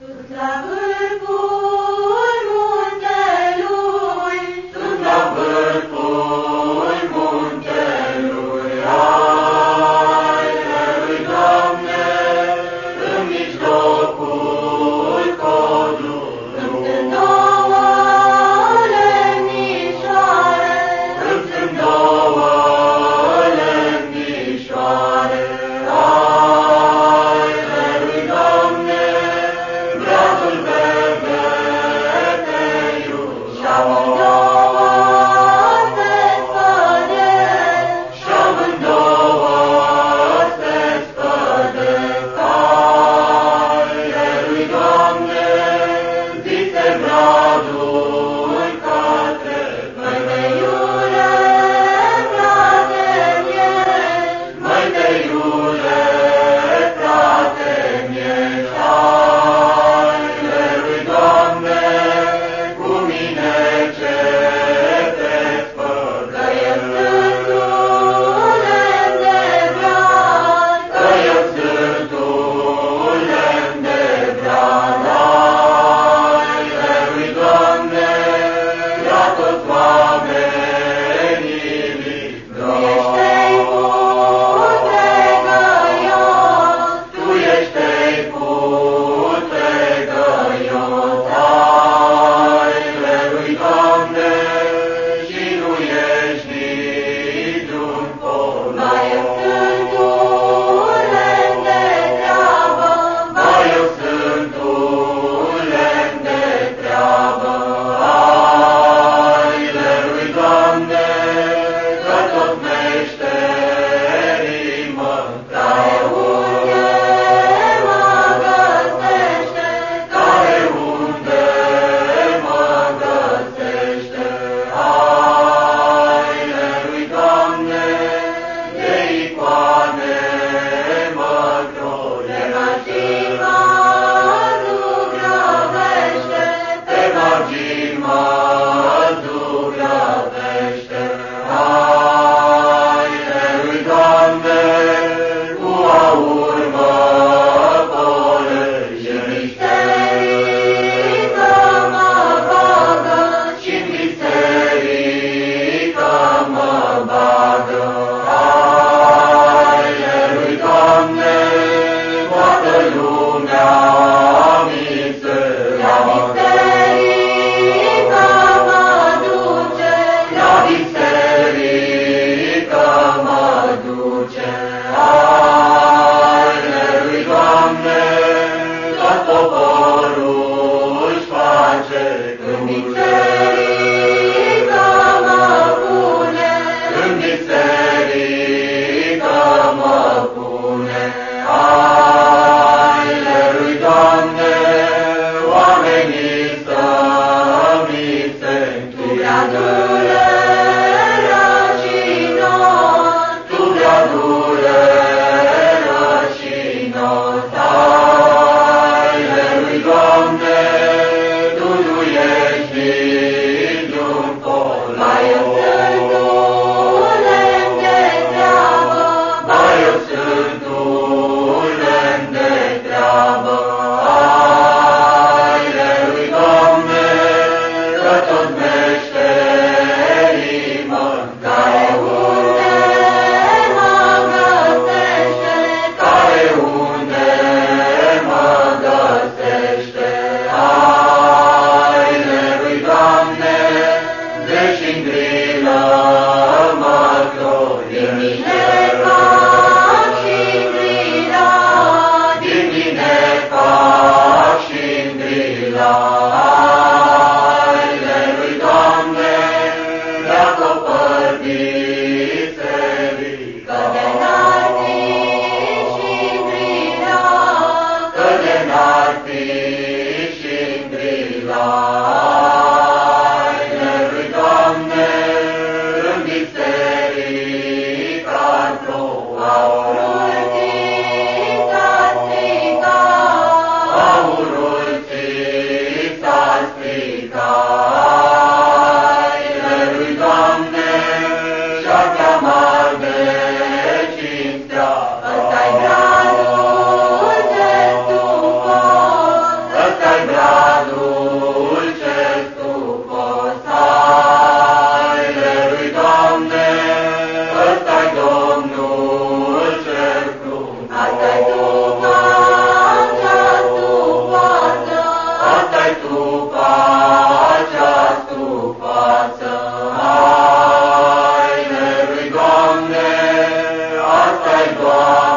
Sus God.